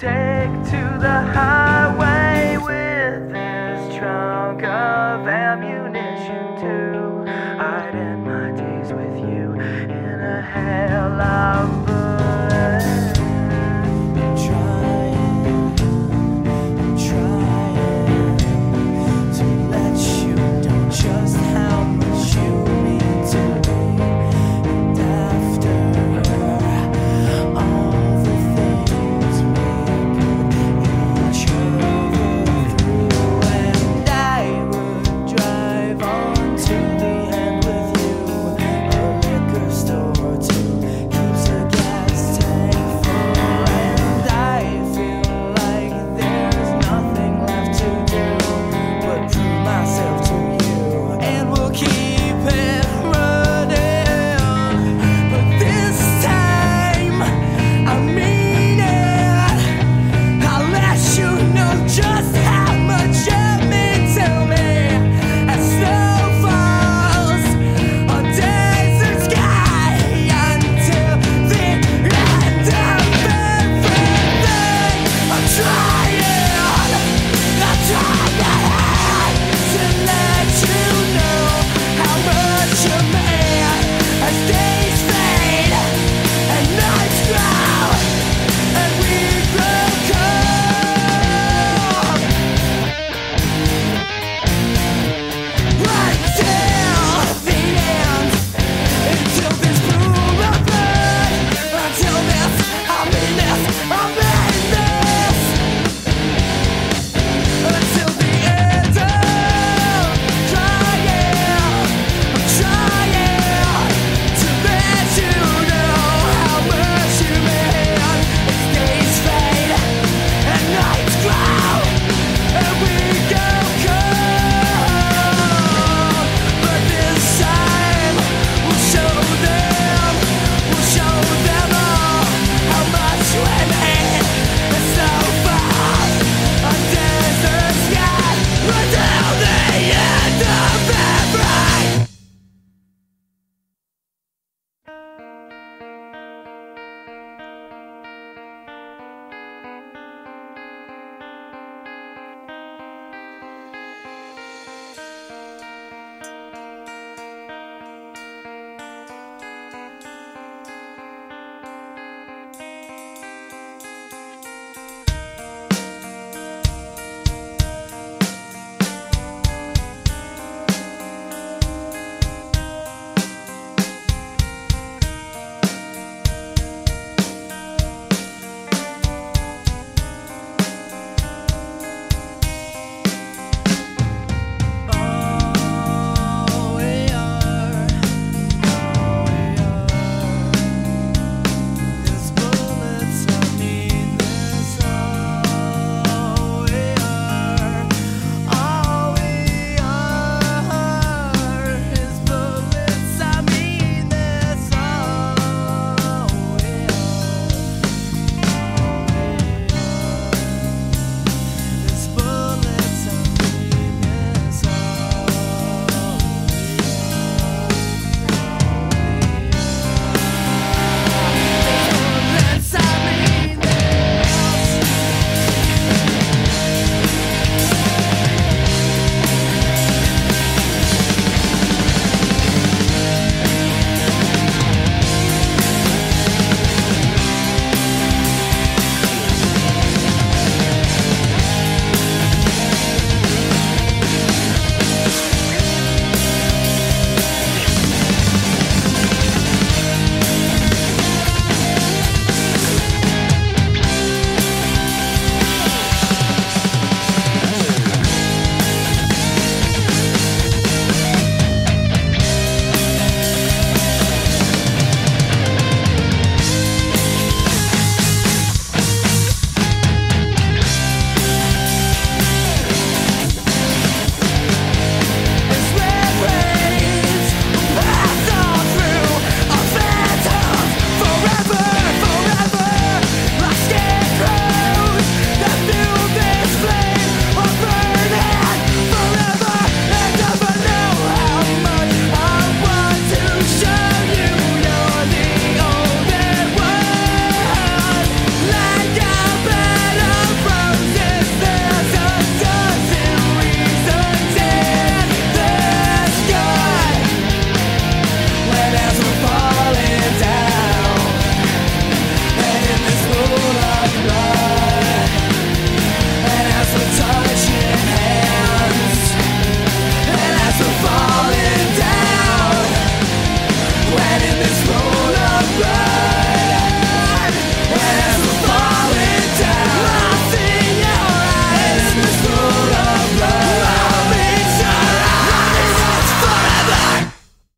take